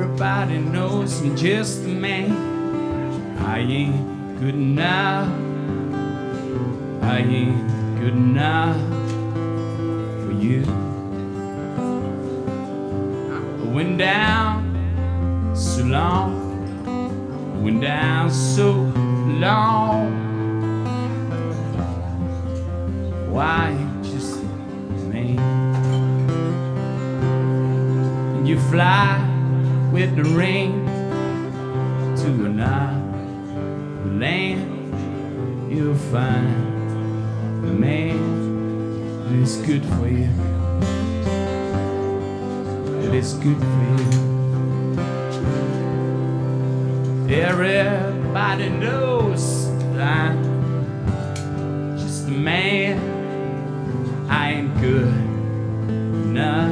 Everybody knows I'm just a man. I ain't good enough. I ain't good enough for you. I went down so long. I went down so long. Why just me? And you fly with the rain to another land. You'll find a man that is good for you. That is good for you. Everybody knows that I'm just a man. I ain't good enough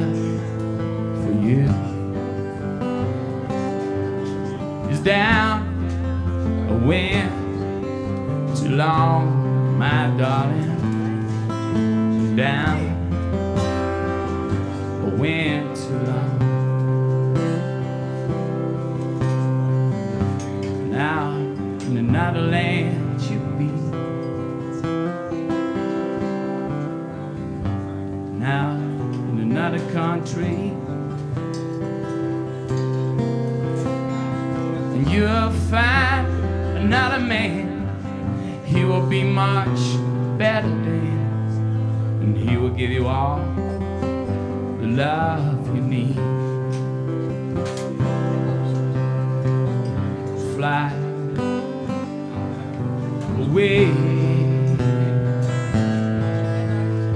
too long, my darling. Down a wind too long. Now in another land you be. Now in another country. And you'll find another man. He will be much better than. And he will give you all the love you need. Fly away.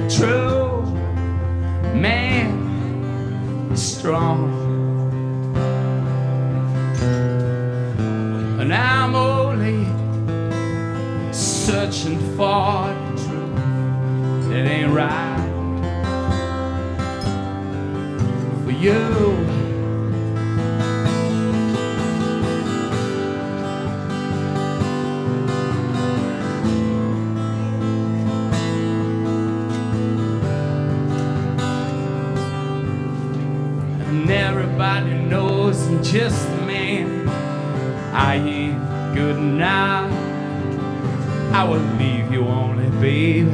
True man is strong. Searching for the truth that ain't right for you. And everybody knows I'm just a man. I ain't good enough. I will leave you only, baby.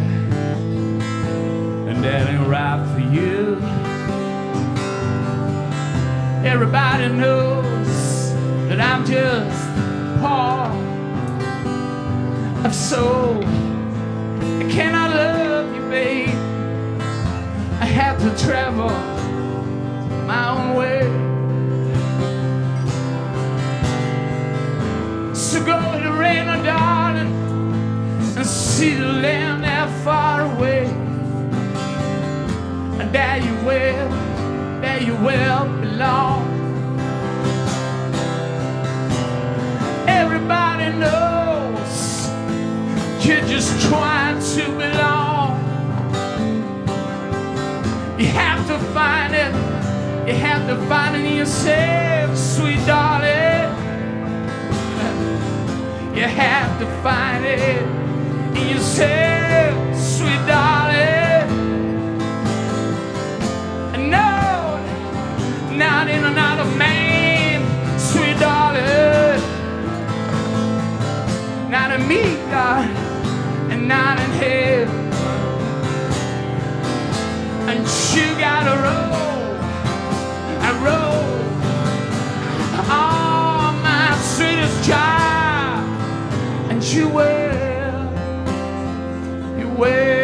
And that ain't right for you. Everybody knows that I'm just part of soul. I cannot love you, babe. I have to travel see the land that far away. And there you will, there you will belong. Everybody knows you're just trying to belong. You have to find it. You have to find it in yourself, sweet darling. You have to find it in yourself, sweet darling. And no, not in another man, sweet darling. Not in me, and not in him. And you gotta roll and roll. Oh, my sweetest child. And you will, will.